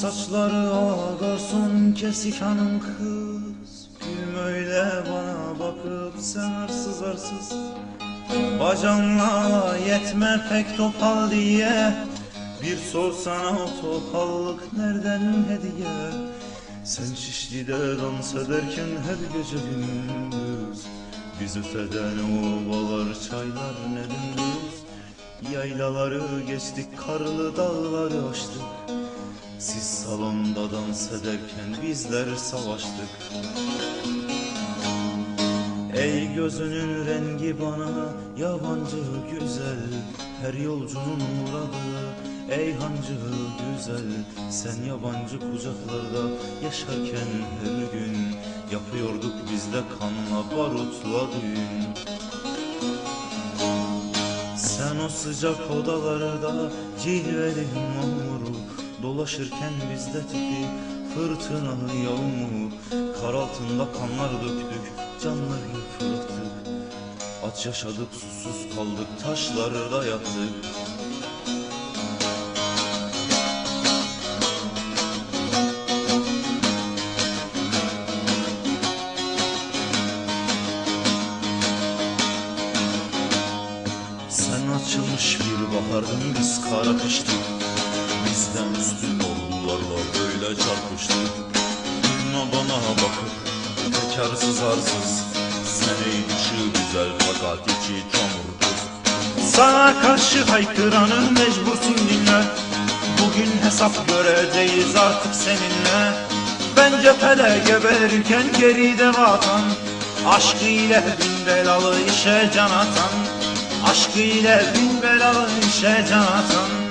Saçları ağa garson kesik hanım kız. Gülme öyle bana bakıp sen arsız arsız Bacanla yetme pek topal diye. Bir sorsana o topallık nereden hediye? Sen Şişli'de dans ederken her gece gündüz. Biz öteden ovalar çaylar ne dümdüz Yaylaları geçtik karlı dağları aştık Siz salonda dans ederken bizler savaştık. Ey gözünün rengi bana yabancı güzel. Her yolcunun uğradığı ey hancı güzel. Sen yabancı kucaklarda yaşarken her gün Yapıyorduk biz de kanla barutla düğün. Sen o sıcak odalarda cilveli mamuru Dolaşırken bizde tipi fırtınalı yağmur Kar altında kanlar döktük, canları fırlattık Aç yaşadık, susuz kaldık, taşlarda yattık Sen açılmış bir bahardın biz kara kıştık arsız Sen ey dışı güzel fakat içi çamurdur. Sana karşı haykıranı mecbursun dinle. Bugün hesap göreceğiz artık seninle. Ben cephede geberirken geride vatan. Aşkı ile bin belalı işe can atan. Aşkı ile bin belalı işe can atan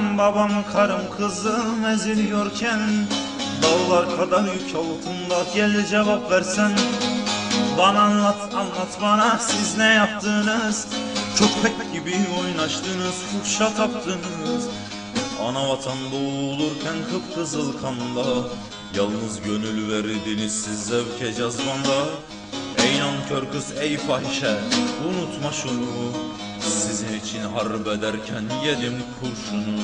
Anam babam karım kızım eziliyorken Dağlar kadar yük altında gel cevap versen. Bana anlat anlat bana siz ne yaptınız? Köpek gibi oynaştınız fuhşa taptınız. Ana vatan boğulurken kıpkızıl kanda. Yalnız gönül verdiniz siz zevke cazmanda Ey nankör kız ey fahişe unutma şunu Sizin için harp ederken yedim kurşunu.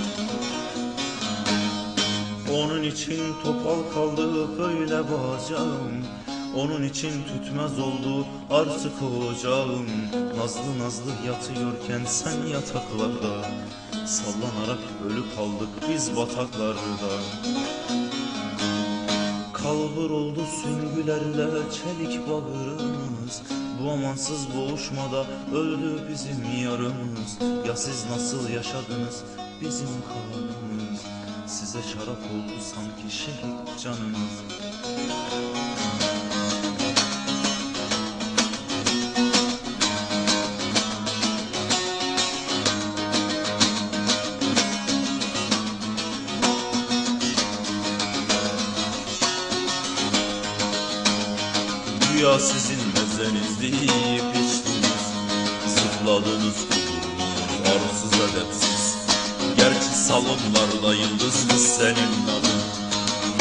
Onun için topal kaldı böyle bacağım Onun için tütmez oldu artık ocağım Nazlı nazlı yatıyorken sen yataklarda Sallanarak ölü kaldık biz bataklarda Kalbur oldu süngülerle çelik bağrımız. Bu amansız boğuşmada öldü bizim yarımız. Ya siz nasıl yaşadınız bizim kanımız Size şarap oldu sanki şehit canınız Güya sizin mezeniz deyip içtiniz. Zıpladınız kudurdunuz arsız edepsiz Gerçi salonlarda yıldız kız senin adın?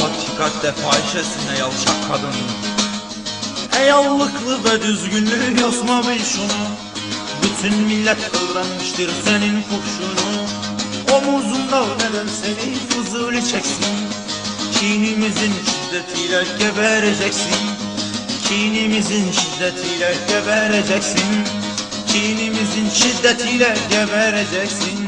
Hakikatte fahişesine yalçak kadın. Ey allıklı ve düzgünlü yosma bil şunu. Bütün millet öğrenmiştir senin kurşunu. Omuzunda neden seni fızılı çeksin? Kinimizin şiddetiyle gebereceksin Kinimizin şiddetiyle gebereceksin. Kinimizin şiddetiyle gebereceksin